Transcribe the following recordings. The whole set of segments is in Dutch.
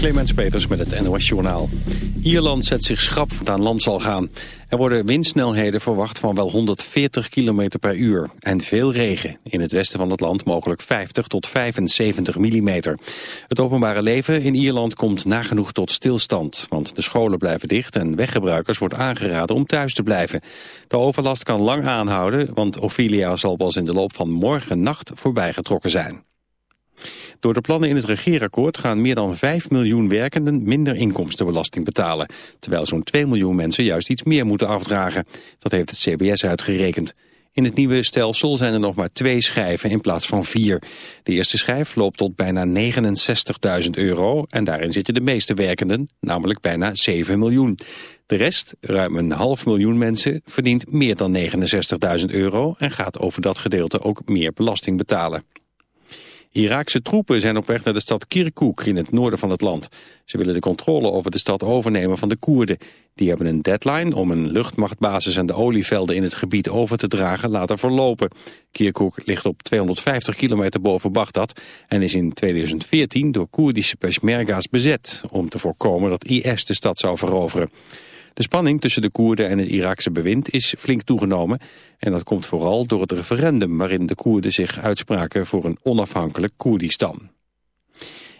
Clemens Peters met het NOS Journaal. Ierland zet zich schrap wat aan land zal gaan. Er worden windsnelheden verwacht van wel 140 km per uur. En veel regen. In het westen van het land mogelijk 50 tot 75 mm. Het openbare leven in Ierland komt nagenoeg tot stilstand. Want de scholen blijven dicht en weggebruikers wordt aangeraden om thuis te blijven. De overlast kan lang aanhouden, want Ophelia zal pas in de loop van morgen nacht voorbijgetrokken zijn. Door de plannen in het regeerakkoord gaan meer dan 5 miljoen werkenden minder inkomstenbelasting betalen. Terwijl zo'n 2 miljoen mensen juist iets meer moeten afdragen. Dat heeft het CBS uitgerekend. In het nieuwe stelsel zijn er nog maar twee schijven in plaats van vier. De eerste schijf loopt tot bijna 69.000 euro en daarin zitten de meeste werkenden, namelijk bijna 7 miljoen. De rest, ruim een half miljoen mensen, verdient meer dan 69.000 euro en gaat over dat gedeelte ook meer belasting betalen. Iraakse troepen zijn op weg naar de stad Kirkuk in het noorden van het land. Ze willen de controle over de stad overnemen van de Koerden. Die hebben een deadline om een luchtmachtbasis en de olievelden in het gebied over te dragen laten verlopen. Kirkuk ligt op 250 kilometer boven Bagdad en is in 2014 door Koerdische peshmerga's bezet om te voorkomen dat IS de stad zou veroveren. De spanning tussen de Koerden en het Iraakse bewind is flink toegenomen. En dat komt vooral door het referendum waarin de Koerden zich uitspraken voor een onafhankelijk Koerdistan.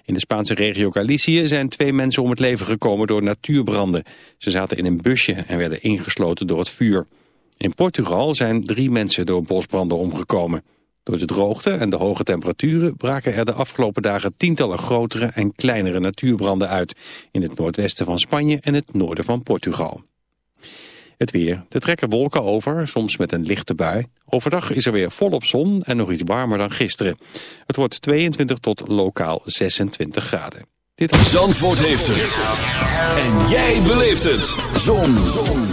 In de Spaanse regio Galicië zijn twee mensen om het leven gekomen door natuurbranden. Ze zaten in een busje en werden ingesloten door het vuur. In Portugal zijn drie mensen door bosbranden omgekomen. Door de droogte en de hoge temperaturen braken er de afgelopen dagen tientallen grotere en kleinere natuurbranden uit in het noordwesten van Spanje en het noorden van Portugal. Het weer. Er trekken wolken over, soms met een lichte bui. Overdag is er weer volop zon en nog iets warmer dan gisteren. Het wordt 22 tot lokaal 26 graden. Dit Zandvoort heeft het. En jij beleeft het. Zon. zon.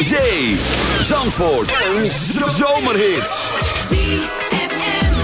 Zee. Zandvoort. Een zomerhit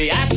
baby. I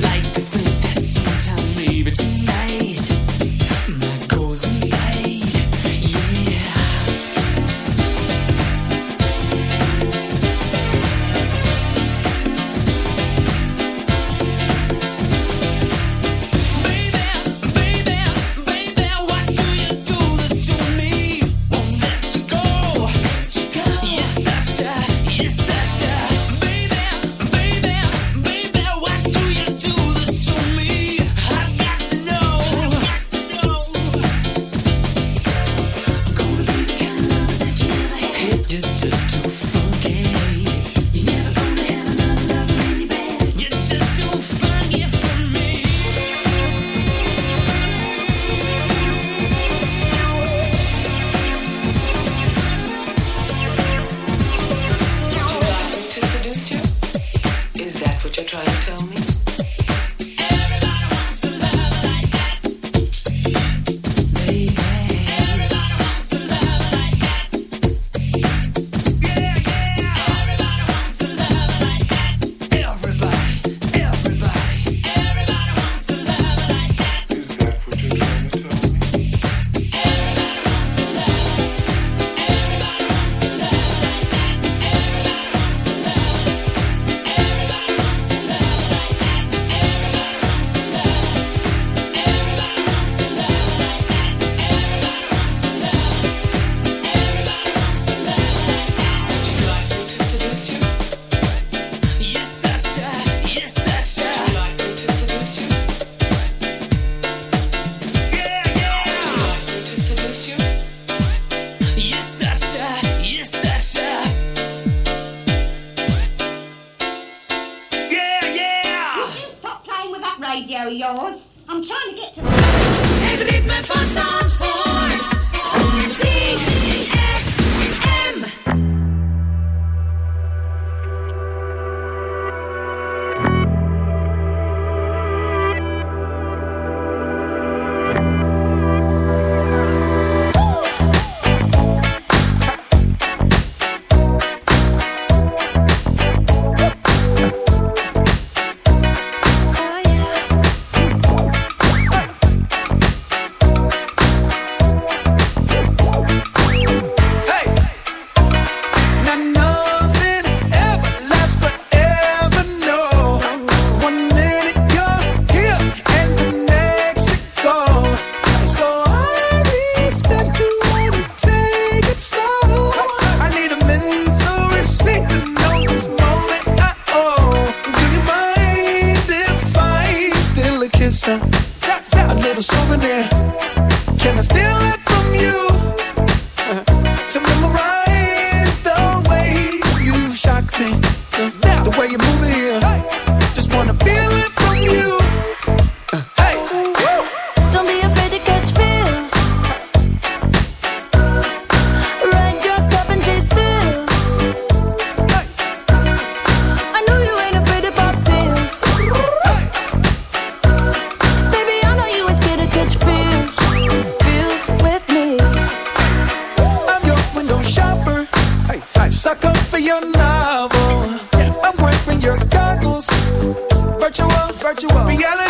virtual, virtual. Reality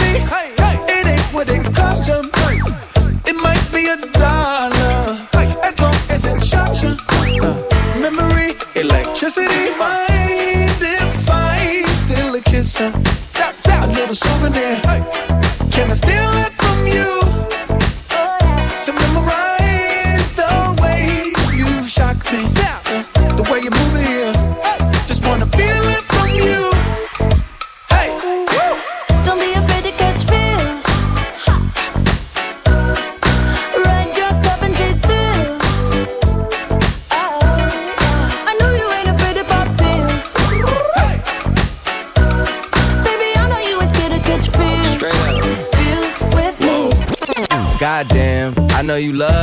know you love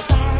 stars.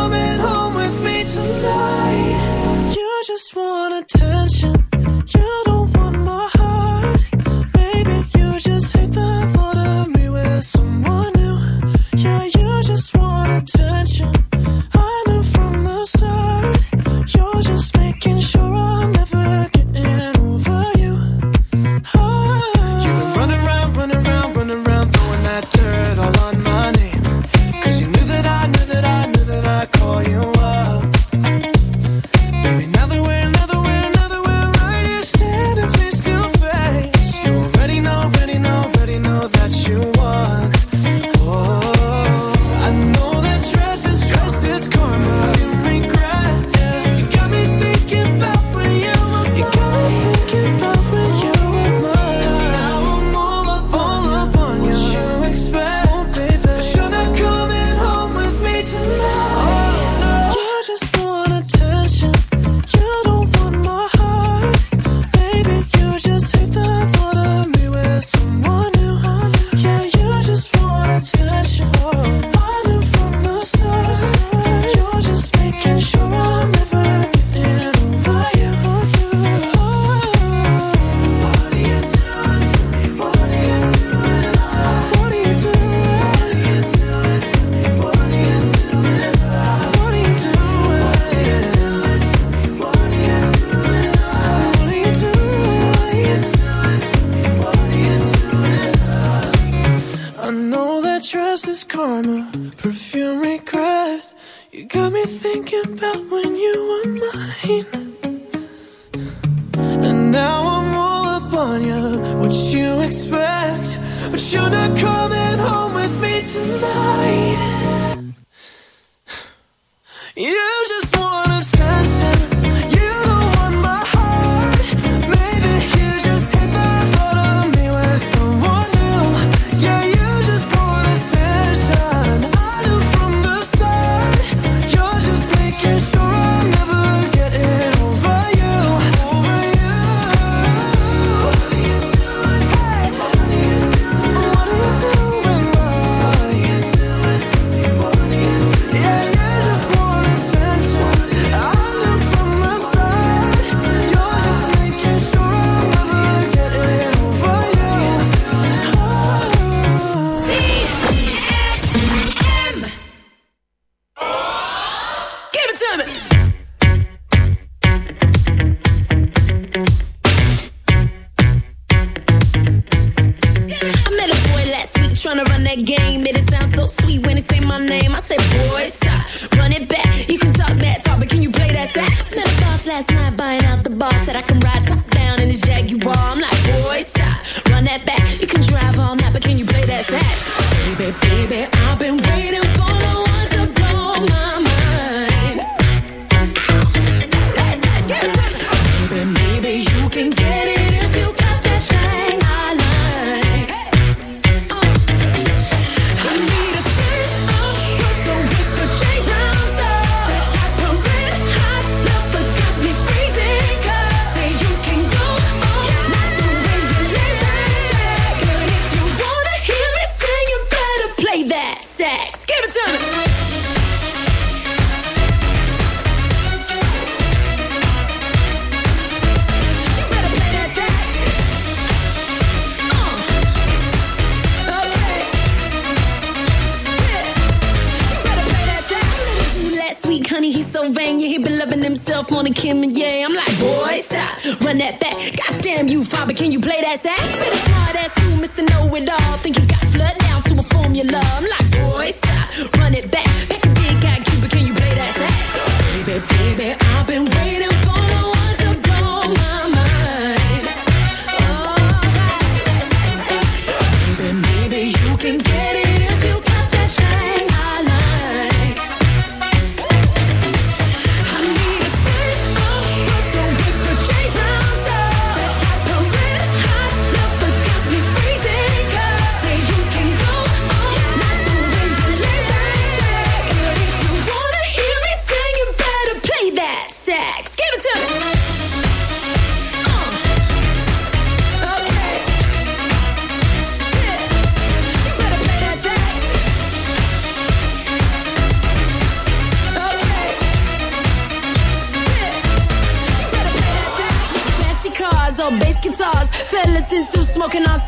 Feeling himself on a Kim and yeah. I'm like, boy, stop, run that back. Goddamn you, father, can you play that sax? Smart ass you, Mr. Know It All. Think you got flood down to a formula. I'm like, boy, stop, run it back. Pack a big guy, Cuba, can you play that sax? Baby, baby,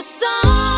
Song